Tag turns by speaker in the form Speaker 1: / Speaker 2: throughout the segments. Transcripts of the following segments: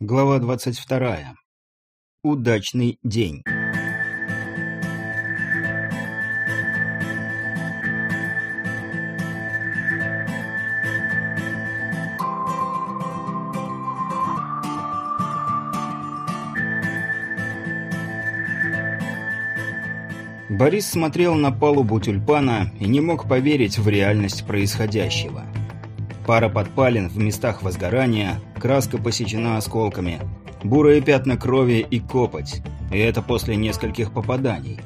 Speaker 1: Глава 22. Удачный день. Борис смотрел на палубу тюльпана и не мог поверить в реальность происходящего. Пара подпалин в местах возгорания, краска посечена осколками, бурые пятна крови и копоть. И это после нескольких попаданий.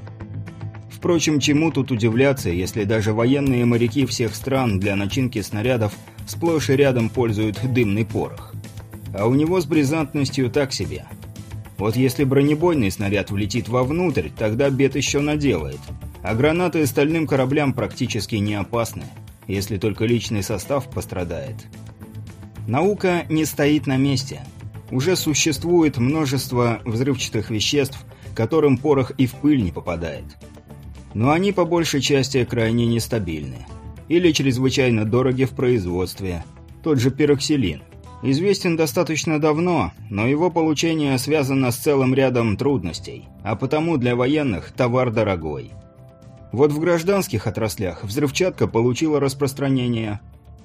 Speaker 1: Впрочем, чему тут удивляться, если даже военные моряки всех стран для начинки снарядов сплошь и рядом пользуют дымный порох. А у него с бризантностью так себе. Вот если бронебойный снаряд влетит вовнутрь, тогда бед еще наделает. А гранаты стальным кораблям практически не опасны если только личный состав пострадает. Наука не стоит на месте. Уже существует множество взрывчатых веществ, которым порох и в пыль не попадает. Но они по большей части крайне нестабильны. Или чрезвычайно дороги в производстве. Тот же пироксилин. Известен достаточно давно, но его получение связано с целым рядом трудностей, а потому для военных товар дорогой. Вот в гражданских отраслях взрывчатка получила распространение.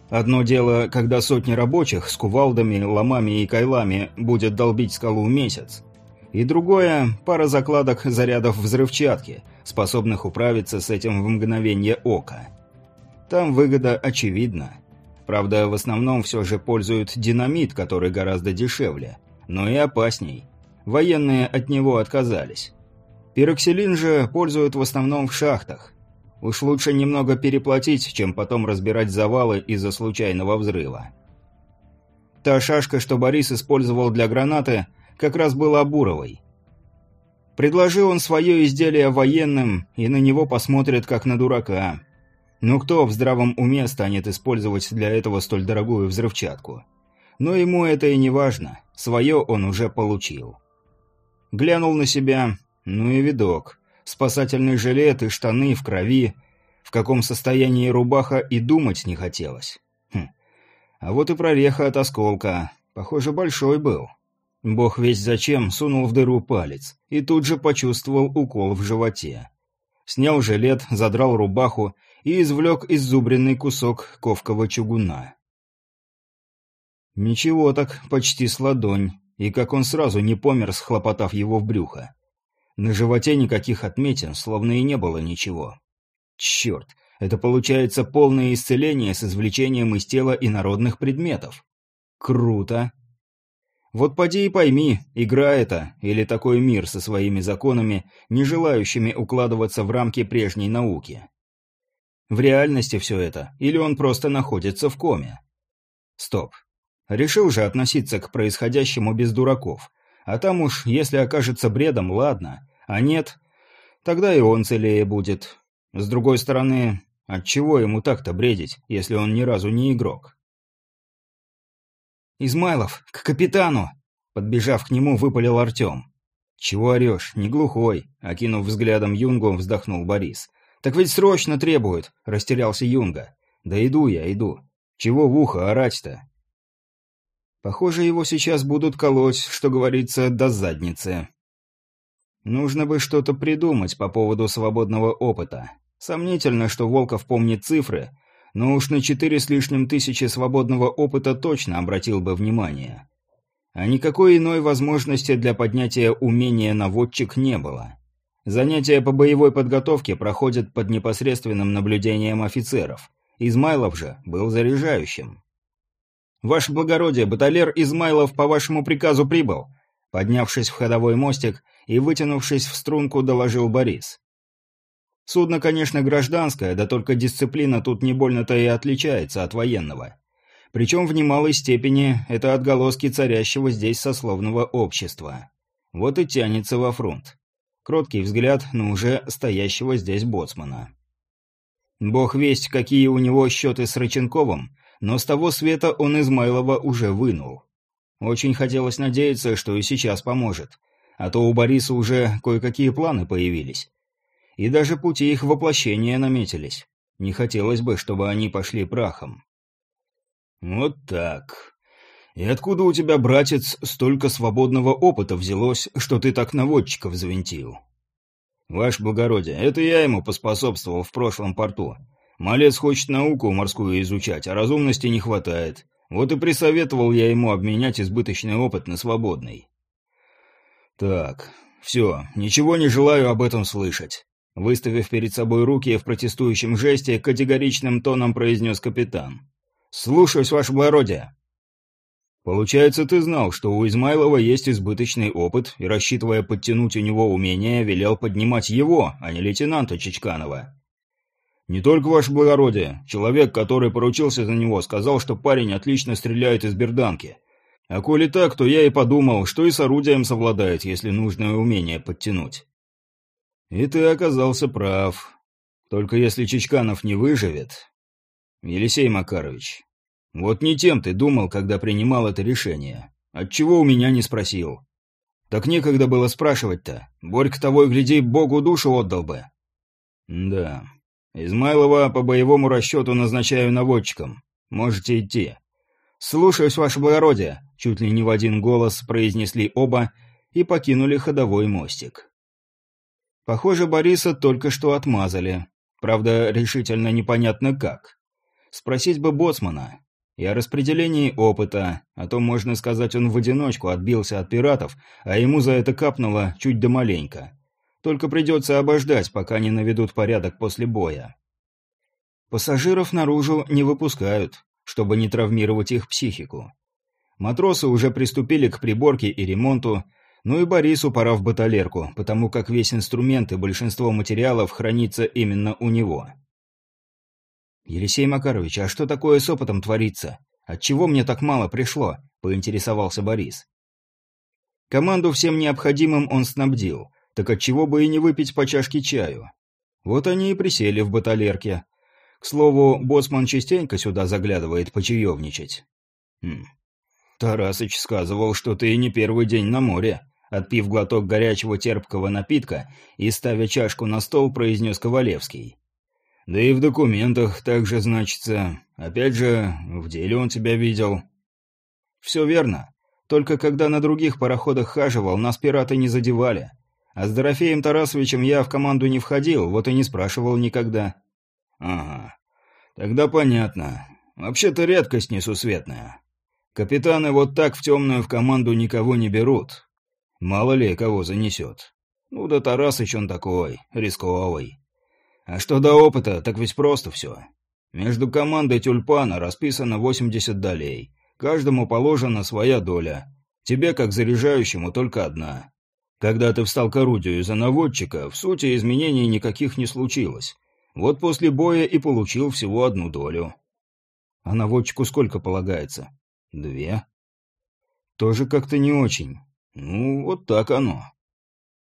Speaker 1: Одно дело, когда сотни рабочих с кувалдами, ломами и кайлами будет долбить скалу месяц. И другое – пара закладок зарядов взрывчатки, способных управиться с этим в мгновение ока. Там выгода очевидна. Правда, в основном все же пользуют динамит, который гораздо дешевле, но и опасней. Военные от него отказались. Пироксилин же пользуют в основном в шахтах. Уж лучше немного переплатить, чем потом разбирать завалы из-за случайного взрыва. Та шашка, что Борис использовал для гранаты, как раз была буровой. Предложил он свое изделие военным, и на него посмотрят как на дурака. Ну кто в здравом уме станет использовать для этого столь дорогую взрывчатку? Но ему это и не важно, свое он уже получил. Глянул на себя, ну и видок. Спасательный жилет и штаны в крови. В каком состоянии рубаха и думать не хотелось. Хм. А вот и прореха от осколка. Похоже, большой был. Бог весь зачем сунул в дыру палец и тут же почувствовал укол в животе. Снял жилет, задрал рубаху и извлек иззубренный кусок ковкого чугуна. Ничего так, почти с ладонь, и как он сразу не помер, схлопотав его в брюхо. На животе никаких отметин, словно и не было ничего. Черт, это получается полное исцеление с извлечением из тела инородных предметов. Круто. Вот поди и пойми, игра это, или такой мир со своими законами, не желающими укладываться в рамки прежней науки. В реальности все это, или он просто находится в коме? Стоп. Решил же относиться к происходящему без дураков, а там уж, если окажется бредом, ладно. А нет, тогда и он целее будет. С другой стороны, отчего ему так-то бредить, если он ни разу не игрок? «Измайлов, к капитану!» Подбежав к нему, выпалил Артем. «Чего орешь? Не глухой!» Окинув взглядом Юнгу, вздохнул Борис. «Так ведь срочно требуют!» – растерялся Юнга. «Да иду я, иду. Чего в ухо орать-то?» Похоже, его сейчас будут колоть, что говорится, до задницы. Нужно бы что-то придумать по поводу свободного опыта. Сомнительно, что Волков помнит цифры, но уж на четыре с лишним тысячи свободного опыта точно обратил бы внимание. А никакой иной возможности для поднятия умения наводчик не было. Занятия по боевой подготовке проходят под непосредственным наблюдением офицеров. Измайлов же был заряжающим. «Ваше благородие, баталер Измайлов по вашему приказу прибыл», поднявшись в ходовой мостик и вытянувшись в струнку, доложил Борис. Судно, конечно, гражданское, да только дисциплина тут не больно-то и отличается от военного. Причем в немалой степени это отголоски царящего здесь сословного общества. Вот и тянется во фронт. Кроткий взгляд на уже стоящего здесь боцмана. Бог весть, какие у него счеты с Рыченковым, но с того света он Измайлова уже вынул. Очень хотелось надеяться, что и сейчас поможет, а то у Бориса уже кое-какие планы появились. И даже пути их воплощения наметились. Не хотелось бы, чтобы они пошли прахом. Вот так. И откуда у тебя, братец, столько свободного опыта взялось, что ты так наводчика взвинтил?» «Ваше благородие, это я ему поспособствовал в прошлом порту. Малец хочет науку морскую изучать, а разумности не хватает. Вот и присоветовал я ему обменять избыточный опыт на свободный». «Так, все, ничего не желаю об этом слышать», — выставив перед собой руки в протестующем жесте, категоричным тоном произнес капитан. «Слушаюсь, ваше благородие». «Получается, ты знал, что у Измайлова есть избыточный опыт, и, рассчитывая подтянуть у него умения, велел поднимать его, а не лейтенанта Чичканова». «Не только ваше благородие. Человек, который поручился за него, сказал, что парень отлично стреляет из берданки. А коли так, то я и подумал, что и с орудием совладает, если нужное умение подтянуть». «И ты оказался прав. Только если Чичканов не выживет, «Елисей Макарович, вот не тем ты думал, когда принимал это решение. Отчего у меня не спросил? Так некогда было спрашивать-то. Борька того и гляди, Богу душу отдал бы». «Да. Измайлова по боевому расчету назначаю наводчиком. Можете идти». «Слушаюсь, ваше благородие», — чуть ли не в один голос произнесли оба и покинули ходовой мостик. Похоже, Бориса только что отмазали. Правда, решительно непонятно как. Спросить бы боцмана. И о распределении опыта, а то, можно сказать, он в одиночку отбился от пиратов, а ему за это капнуло чуть да маленько. Только придется обождать, пока не наведут порядок после боя. Пассажиров наружу не выпускают, чтобы не травмировать их психику. Матросы уже приступили к приборке и ремонту, ну и Борису пора в баталерку, потому как весь инструмент и большинство материалов хранится именно у него. «Елисей Макарович, а что такое с опытом творится? Отчего мне так мало пришло?» – поинтересовался Борис. Команду всем необходимым он снабдил, так отчего бы и не выпить по чашке чаю? Вот они и присели в баталерке. К слову, боцман частенько сюда заглядывает почаевничать. Хм. Тарасыч сказывал, что ты не первый день на море. Отпив глоток горячего терпкого напитка и ставя чашку на стол, произнес Ковалевский. Да и в документах также значится. Опять же, в деле он тебя видел. Все верно. Только когда на других пароходах хаживал, нас пираты не задевали. А с Дорофеем Тарасовичем я в команду не входил, вот и не спрашивал никогда. Ага. Тогда понятно. Вообще-то редкость несусветная. Капитаны вот так в темную в команду никого не берут. Мало ли, кого занесет. Ну да Тарасыч он такой, рисковый. А что до опыта, так ведь просто все. Между командой тюльпана расписано 80 долей. Каждому положена своя доля. Тебе, как заряжающему, только одна. Когда ты встал к орудию за наводчика, в сути изменений никаких не случилось. Вот после боя и получил всего одну долю. А наводчику сколько полагается? Две. Тоже как-то не очень. Ну, вот так оно.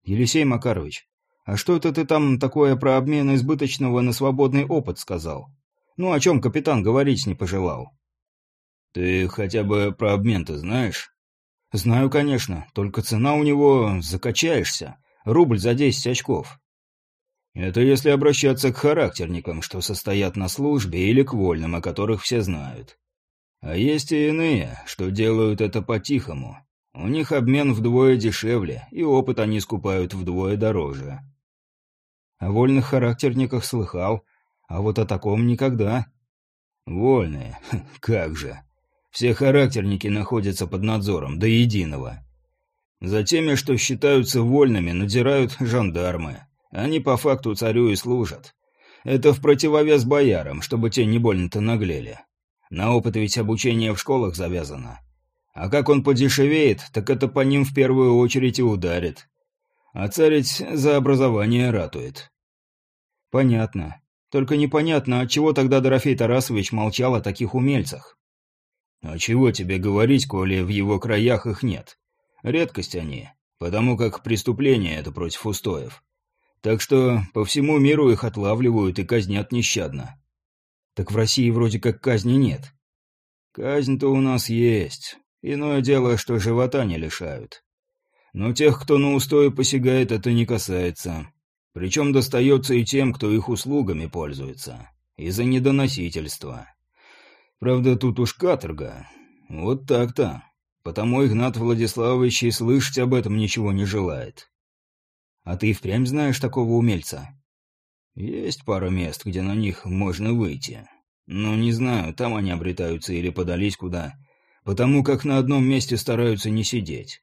Speaker 1: Елисей Макарович, «А что это ты там такое про обмен избыточного на свободный опыт сказал? Ну, о чем капитан говорить не пожелал?» «Ты хотя бы про обмен-то знаешь?» «Знаю, конечно, только цена у него... закачаешься. Рубль за десять очков». «Это если обращаться к характерникам, что состоят на службе, или к вольным, о которых все знают. А есть и иные, что делают это по-тихому. У них обмен вдвое дешевле, и опыт они скупают вдвое дороже. О вольных характерниках слыхал, а вот о таком никогда. Вольные? Как же. Все характерники находятся под надзором, до единого. За теми, что считаются вольными, надирают жандармы. Они по факту царю и служат. Это в противовес боярам, чтобы те не больно-то наглели. На опыт ведь обучение в школах завязано. А как он подешевеет, так это по ним в первую очередь и ударит. А царить за образование ратует. Понятно. Только непонятно, отчего тогда Дорофей Тарасович молчал о таких умельцах. А чего тебе говорить, коли в его краях их нет? Редкость они, потому как преступление это против устоев. Так что по всему миру их отлавливают и казнят нещадно. Так в России вроде как казни нет. Казнь-то у нас есть. Иное дело, что живота не лишают. Но тех, кто на устои посягает, это не касается. Причем достается и тем, кто их услугами пользуется. Из-за недоносительства. Правда, тут уж каторга. Вот так-то. Потому Игнат Владиславович и слышать об этом ничего не желает. А ты впрямь знаешь такого умельца? Есть пара мест, где на них можно выйти. Но не знаю, там они обретаются или подались куда. Потому как на одном месте стараются не сидеть.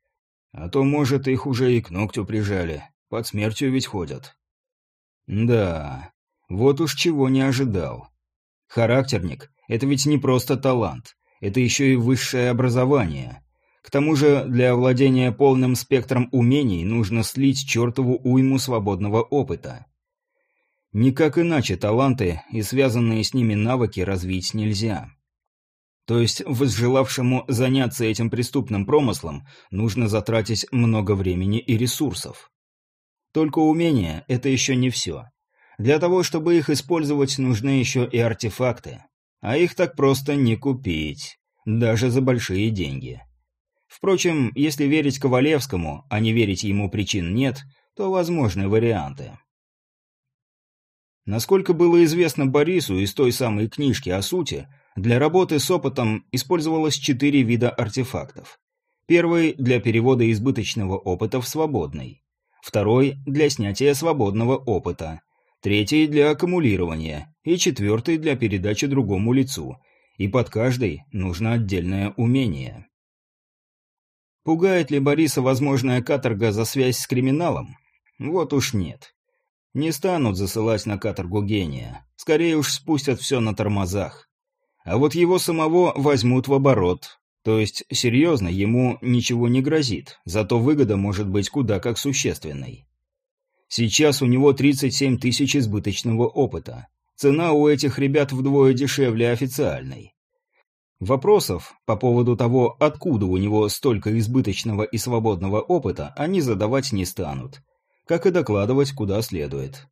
Speaker 1: А то, может, их уже и к ногтю прижали. Под смертью ведь ходят. Да, вот уж чего не ожидал. Характерник – это ведь не просто талант. Это еще и высшее образование. К тому же для овладения полным спектром умений нужно слить чертову уйму свободного опыта. Никак иначе таланты и связанные с ними навыки развить нельзя. То есть возжелавшему заняться этим преступным промыслом нужно затратить много времени и ресурсов. Только умения – это еще не все. Для того, чтобы их использовать, нужны еще и артефакты. А их так просто не купить, даже за большие деньги. Впрочем, если верить Ковалевскому, а не верить ему причин нет, то возможны варианты. Насколько было известно Борису из той самой книжки о сути, для работы с опытом использовалось четыре вида артефактов. Первый – для перевода избыточного опыта в свободный. Второй – для снятия свободного опыта. Третий – для аккумулирования. И четвертый – для передачи другому лицу. И под каждый нужно отдельное умение. Пугает ли Бориса возможная каторга за связь с криминалом? Вот уж нет. Не станут засылать на каторгу гения. Скорее уж спустят все на тормозах. А вот его самого возьмут в оборот. То есть, серьезно, ему ничего не грозит, зато выгода может быть куда как существенной. Сейчас у него 37 тысяч избыточного опыта. Цена у этих ребят вдвое дешевле официальной. Вопросов по поводу того, откуда у него столько избыточного и свободного опыта, они задавать не станут как и докладывать куда следует.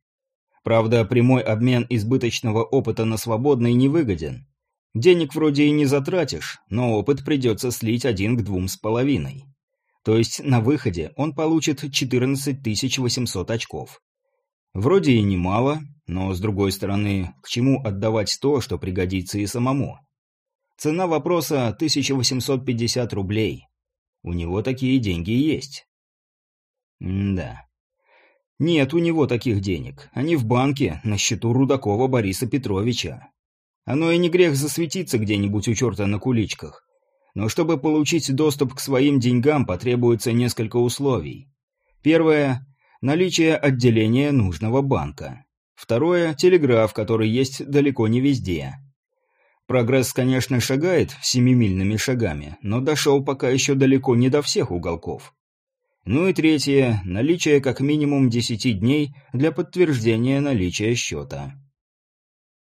Speaker 1: Правда, прямой обмен избыточного опыта на свободный невыгоден. Денег вроде и не затратишь, но опыт придется слить один к двум с половиной. То есть на выходе он получит 14 800 очков. Вроде и немало, но с другой стороны, к чему отдавать то, что пригодится и самому? Цена вопроса 1850 рублей. У него такие деньги есть. М да. Нет у него таких денег. Они в банке, на счету Рудакова Бориса Петровича. Оно и не грех засветиться где-нибудь у черта на куличках. Но чтобы получить доступ к своим деньгам, потребуется несколько условий. Первое – наличие отделения нужного банка. Второе – телеграф, который есть далеко не везде. Прогресс, конечно, шагает семимильными шагами, но дошел пока еще далеко не до всех уголков. Ну и третье – наличие как минимум 10 дней для подтверждения наличия счета.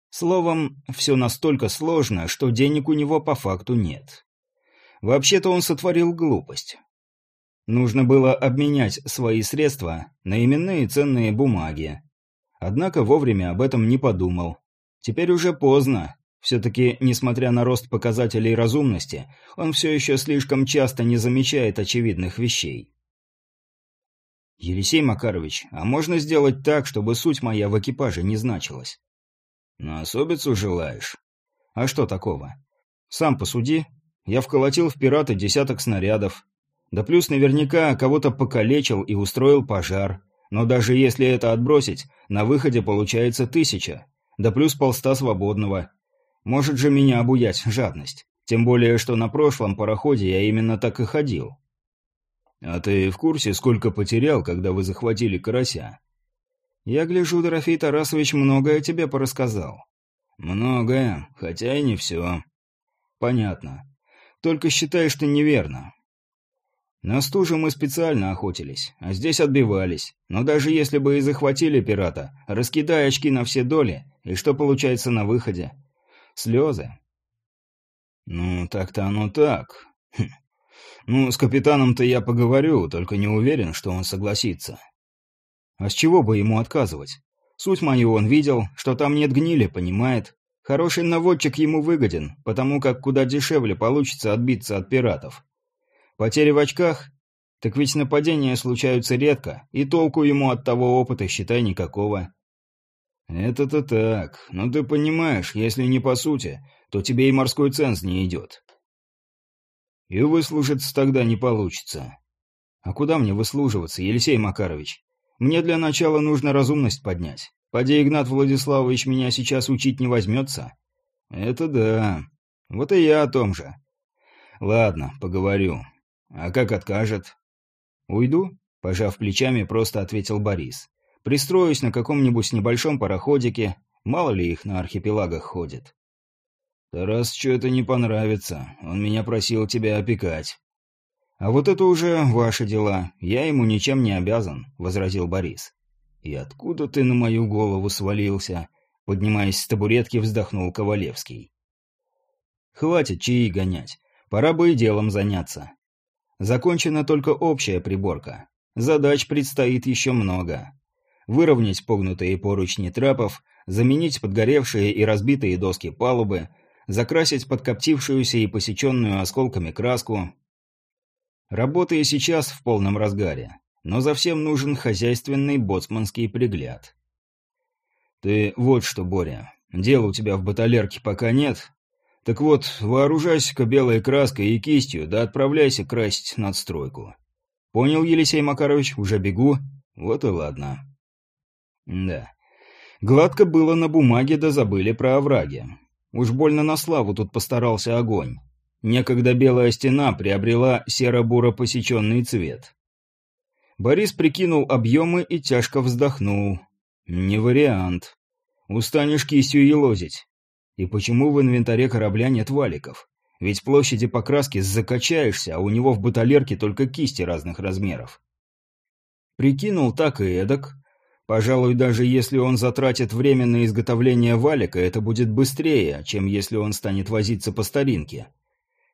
Speaker 1: Словом, все настолько сложно, что денег у него по факту нет. Вообще-то он сотворил глупость. Нужно было обменять свои средства на именные ценные бумаги. Однако вовремя об этом не подумал. Теперь уже поздно. Все-таки, несмотря на рост показателей разумности, он все еще слишком часто не замечает очевидных вещей. «Елисей Макарович, а можно сделать так, чтобы суть моя в экипаже не значилась?» «На особицу желаешь?» «А что такого?» «Сам посуди. Я вколотил в пираты десяток снарядов. Да плюс наверняка кого-то покалечил и устроил пожар. Но даже если это отбросить, на выходе получается тысяча. Да плюс полста свободного. Может же меня обуять жадность. Тем более, что на прошлом пароходе я именно так и ходил. «А ты в курсе, сколько потерял, когда вы захватили карася?» «Я гляжу, Дорофей Тарасович многое тебе порассказал». «Многое, хотя и не все». «Понятно. Только считай, что неверно. На стужу мы специально охотились, а здесь отбивались. Но даже если бы и захватили пирата, раскидай очки на все доли, и что получается на выходе? Слезы». «Ну, так-то оно так. Хм. Ну, с капитаном-то я поговорю, только не уверен, что он согласится. А с чего бы ему отказывать? Суть мою он видел, что там нет гнили, понимает. Хороший наводчик ему выгоден, потому как куда дешевле получится отбиться от пиратов. Потери в очках? Так ведь нападения случаются редко, и толку ему от того опыта, считай, никакого. Это-то так, но ты понимаешь, если не по сути, то тебе и морской ценз не идет. И выслужиться тогда не получится. А куда мне выслуживаться, Елисей Макарович? Мне для начала нужно разумность поднять. Поди Игнат Владиславович меня сейчас учить не возьмется. Это да. Вот и я о том же. Ладно, поговорю. А как откажет? Уйду? Пожав плечами, просто ответил Борис. Пристроюсь на каком-нибудь небольшом пароходике, мало ли их на архипелагах ходит. Тарас что-то не понравится, он меня просил тебя опекать. А вот это уже ваши дела, я ему ничем не обязан, возразил Борис. И откуда ты на мою голову свалился? Поднимаясь с табуретки, вздохнул Ковалевский. Хватит чаи гонять. Пора бы и делом заняться. Закончена только общая приборка. Задач предстоит еще много. Выровнять погнутые поручни трапов, заменить подгоревшие и разбитые доски палубы, закрасить подкоптившуюся и посеченную осколками краску. Работа и сейчас в полном разгаре, но за всем нужен хозяйственный боцманский пригляд. Ты вот что, Боря, дела у тебя в баталерке пока нет, так вот, вооружайся-ка белой краской и кистью, да отправляйся красить надстройку. Понял, Елисей Макарович, уже бегу. Вот и ладно. Да. Гладко было на бумаге, да забыли про овраги. Уж больно на славу тут постарался огонь. Некогда белая стена приобрела серо-буро посеченный цвет. Борис прикинул объемы и тяжко вздохнул. Не вариант. Устанешь кистью елозить. И почему в инвентаре корабля нет валиков? Ведь площади покраски закачаешься, а у него в баталерке только кисти разных размеров. Прикинул так и эдак. Пожалуй, даже если он затратит время на изготовление валика, это будет быстрее, чем если он станет возиться по старинке.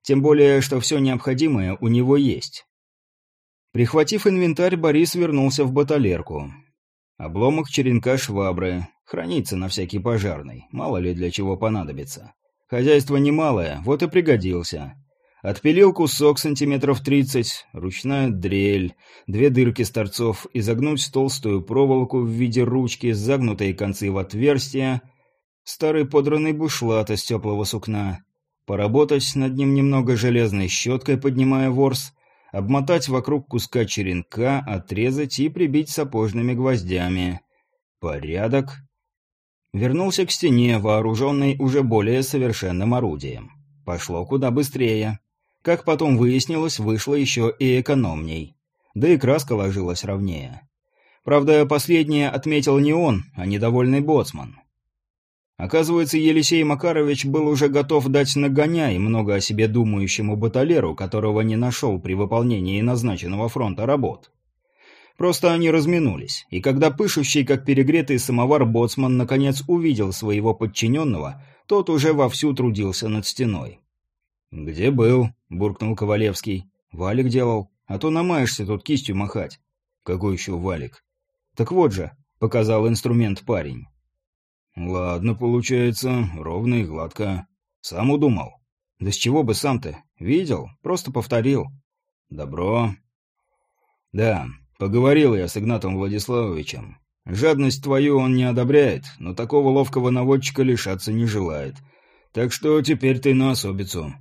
Speaker 1: Тем более, что все необходимое у него есть. Прихватив инвентарь, Борис вернулся в баталерку. Обломок черенка швабры, Хранится на всякий пожарный, мало ли для чего понадобится. Хозяйство немалое, вот и пригодился. Отпилил кусок сантиметров тридцать, ручная дрель, две дырки с торцов, изогнуть толстую проволоку в виде ручки, загнутые концы в отверстия, старый подранный бушлат из теплого сукна, поработать над ним немного железной щеткой, поднимая ворс, обмотать вокруг куска черенка, отрезать и прибить сапожными гвоздями. Порядок. Вернулся к стене, вооруженный уже более совершенным орудием. Пошло куда быстрее. Как потом выяснилось, вышло еще и экономней. Да и краска ложилась ровнее. Правда, последнее отметил не он, а недовольный боцман. Оказывается, Елисей Макарович был уже готов дать нагоняй много о себе думающему баталеру, которого не нашел при выполнении назначенного фронта работ. Просто они разминулись, и когда пышущий, как перегретый самовар, боцман наконец увидел своего подчиненного, тот уже вовсю трудился над стеной. «Где был?» — буркнул Ковалевский. «Валик делал. А то намаешься тут кистью махать». «Какой еще валик?» «Так вот же», — показал инструмент парень. «Ладно, получается, ровно и гладко. Сам удумал». «Да с чего бы сам-то? Видел? Просто повторил». «Добро». «Да, Поговорил я с Игнатом Владиславовичем. Жадность твою он не одобряет, но такого ловкого наводчика лишаться не желает. Так что теперь ты на особицу.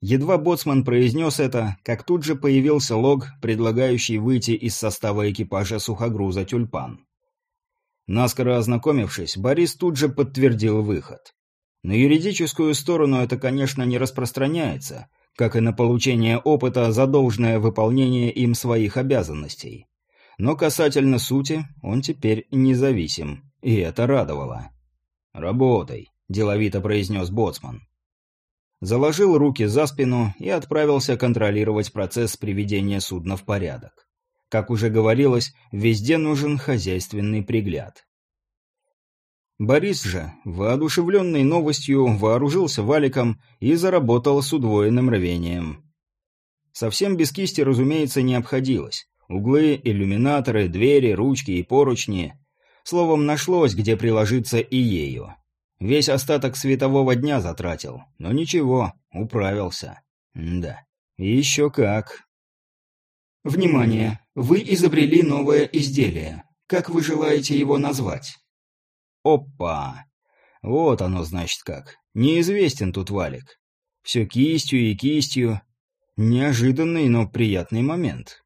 Speaker 1: Едва боцман произнес это, как тут же появился лог, предлагающий выйти из состава экипажа сухогруза «Тюльпан». Наскоро ознакомившись, Борис тут же подтвердил выход. На юридическую сторону это, конечно, не распространяется, как и на получение опыта за должное выполнение им своих обязанностей. Но касательно сути, он теперь независим, и это радовало. «Работай», – деловито произнес Боцман. Заложил руки за спину и отправился контролировать процесс приведения судна в порядок. Как уже говорилось, везде нужен хозяйственный пригляд. Борис же, воодушевленный новостью, вооружился валиком и заработал с удвоенным рвением. Совсем без кисти, разумеется, не обходилось. Углы, иллюминаторы, двери, ручки и поручни. Словом, нашлось, где приложиться и ею. Весь остаток светового дня затратил, но ничего, управился. да, и еще как.
Speaker 2: Внимание! Вы изобрели новое изделие. Как вы желаете его назвать?
Speaker 1: Опа! Вот оно, значит, как. Неизвестен тут валик. Все кистью и кистью. Неожиданный, но приятный момент.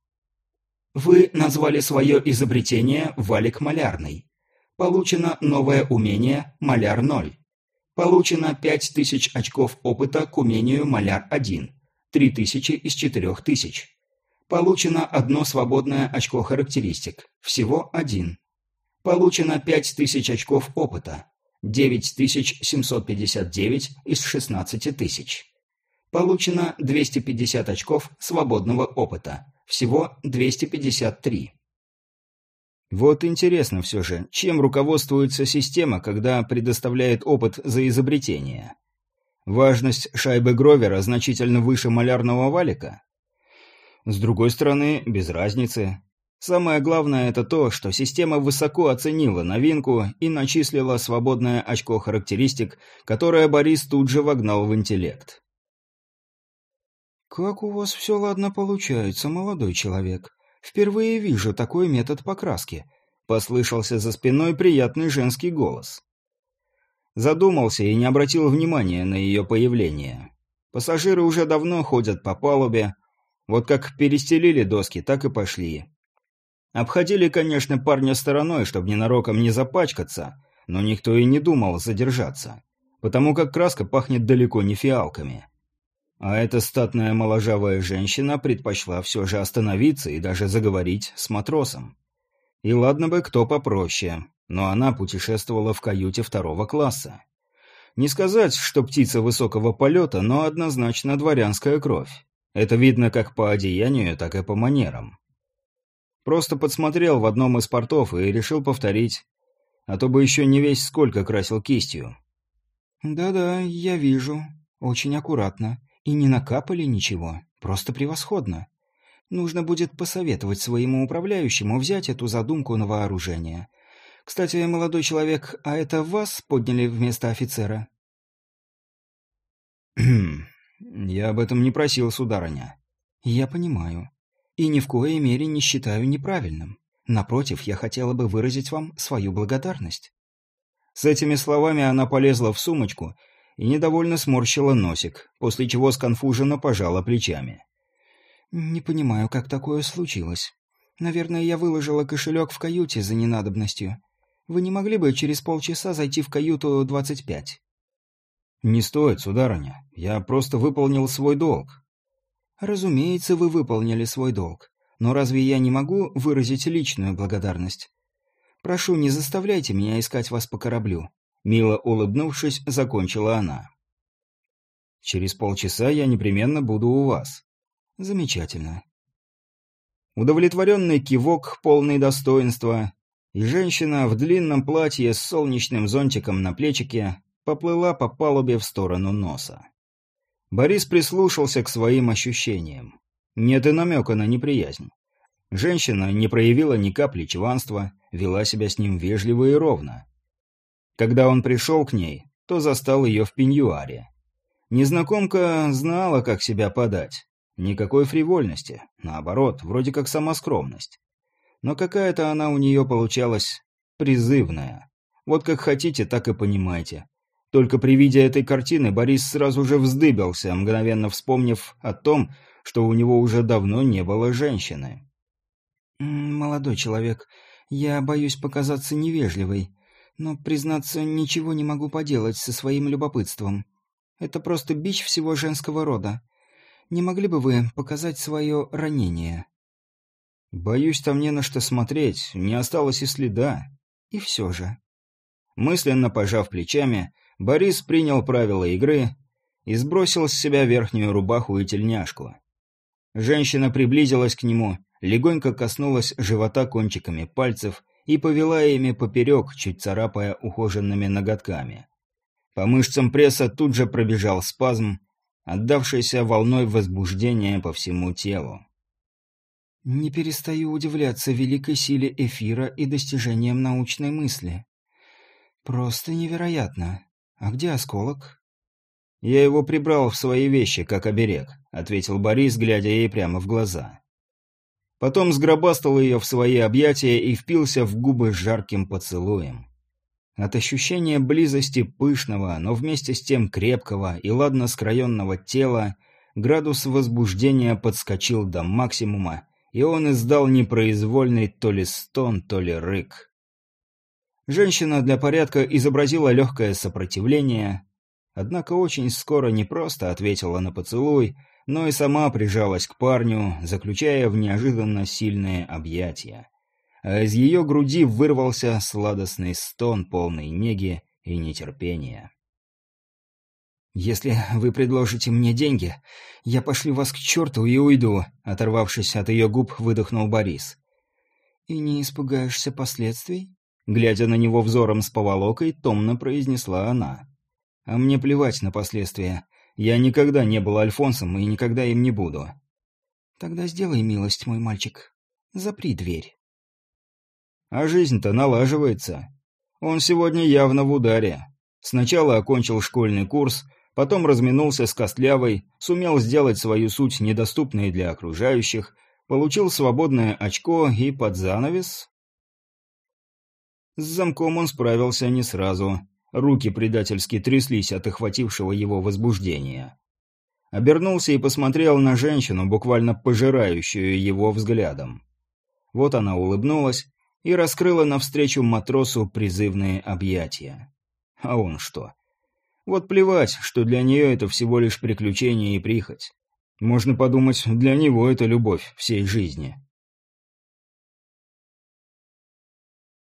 Speaker 2: Вы назвали свое изобретение «Валик малярный». Получено новое умение «Маляр-0». Получено 5000 очков опыта к умению «Маляр-1». 3000 из 4000. Получено одно свободное очко характеристик. Всего один. Получено 5000 очков опыта. 9759 из 16 тысяч. Получено 250 очков свободного опыта. Всего 253.
Speaker 1: Вот интересно все же, чем руководствуется система, когда предоставляет опыт за изобретение? Важность шайбы Гровера значительно выше малярного валика? С другой стороны, без разницы. Самое главное это то, что система высоко оценила новинку и начислила свободное очко характеристик, которое Борис тут же вогнал в интеллект. «Как у вас все ладно получается, молодой человек. Впервые вижу такой метод покраски», — послышался за спиной приятный женский голос. Задумался и не обратил внимания на ее появление. Пассажиры уже давно ходят по палубе, вот как перестелили доски, так и пошли. Обходили, конечно, парня стороной, чтобы ненароком не запачкаться, но никто и не думал задержаться, потому как краска пахнет далеко не фиалками. А эта статная моложавая женщина предпочла все же остановиться и даже заговорить с матросом. И ладно бы кто попроще, но она путешествовала в каюте второго класса. Не сказать, что птица высокого полета, но однозначно дворянская кровь. Это видно как по одеянию, так и по манерам. Просто подсмотрел в одном из портов и решил повторить. А то бы еще не весь сколько красил кистью. «Да-да, я вижу. Очень аккуратно. И не накапали ничего. Просто превосходно. Нужно будет посоветовать своему управляющему взять эту задумку на вооружение. Кстати, молодой человек, а это вас подняли вместо офицера?» «Я об этом не просил, сударыня».
Speaker 2: «Я понимаю. И ни в коей мере не считаю неправильным. Напротив, я хотела бы выразить вам свою благодарность».
Speaker 1: С этими словами она полезла в сумочку и недовольно сморщила носик, после чего сконфуженно пожала плечами.
Speaker 2: «Не понимаю, как такое случилось. Наверное, я выложила кошелек в каюте за ненадобностью. Вы не могли бы через полчаса зайти в каюту 25?»
Speaker 1: «Не стоит, сударыня. Я просто выполнил свой долг».
Speaker 2: «Разумеется, вы выполнили свой долг. Но разве я не могу выразить личную благодарность? Прошу, не заставляйте меня искать вас по кораблю».
Speaker 1: Мило улыбнувшись, закончила она. «Через полчаса я непременно буду у вас».
Speaker 2: «Замечательно».
Speaker 1: Удовлетворенный кивок, полный достоинства, и женщина в длинном платье с солнечным зонтиком на плечике поплыла по палубе в сторону носа. Борис прислушался к своим ощущениям. Нет и намека на неприязнь. Женщина не проявила ни капли чванства, вела себя с ним вежливо и ровно. Когда он пришел к ней, то застал ее в пеньюаре. Незнакомка знала, как себя подать. Никакой фривольности, наоборот, вроде как сама скромность. Но какая-то она у нее получалась призывная. Вот как хотите, так и понимайте. Только при виде этой картины Борис сразу же вздыбился, мгновенно вспомнив о том, что у него уже давно не было женщины.
Speaker 2: «Молодой человек, я боюсь показаться невежливой, но, признаться, ничего не могу поделать со своим любопытством. Это просто бич всего женского рода. Не могли бы вы показать свое ранение?»
Speaker 1: «Боюсь, там не на что смотреть, не осталось и следа.
Speaker 2: И все же».
Speaker 1: Мысленно пожав плечами, Борис принял правила игры и сбросил с себя верхнюю рубаху и тельняшку. Женщина приблизилась к нему, легонько коснулась живота кончиками пальцев и повела ими поперек, чуть царапая ухоженными ноготками. По мышцам пресса тут же пробежал спазм, отдавшийся волной возбуждения по всему телу.
Speaker 2: «Не перестаю удивляться великой силе эфира и достижениям научной мысли. Просто невероятно. «А где осколок?»
Speaker 1: «Я его прибрал в свои вещи, как оберег», — ответил Борис, глядя ей прямо в глаза. Потом сгробастал ее в свои объятия и впился в губы жарким поцелуем. От ощущения близости пышного, но вместе с тем крепкого и ладно скроенного тела градус возбуждения подскочил до максимума, и он издал непроизвольный то ли стон, то ли рык. Женщина для порядка изобразила легкое сопротивление, однако очень скоро не просто ответила на поцелуй, но и сама прижалась к парню, заключая в неожиданно сильные объятия. А из ее груди вырвался сладостный стон полный неги и нетерпения.
Speaker 2: «Если вы предложите мне деньги, я пошлю вас к черту и уйду», — оторвавшись от ее губ, выдохнул Борис. «И не испугаешься последствий?» Глядя на него взором с поволокой, томно произнесла она. «А мне плевать на последствия. Я никогда не был Альфонсом и никогда им не буду». «Тогда сделай милость, мой мальчик. Запри дверь».
Speaker 1: А жизнь-то налаживается. Он сегодня явно в ударе. Сначала окончил школьный курс, потом разминулся с Костлявой, сумел сделать свою суть недоступной для окружающих, получил свободное очко и под занавес... С замком он справился не сразу. Руки предательски тряслись от охватившего его возбуждения. Обернулся и посмотрел на женщину, буквально пожирающую его взглядом. Вот она улыбнулась и раскрыла навстречу матросу призывные объятия. А он что? Вот плевать, что для нее это всего лишь приключение и прихоть. Можно подумать, для него это любовь всей жизни.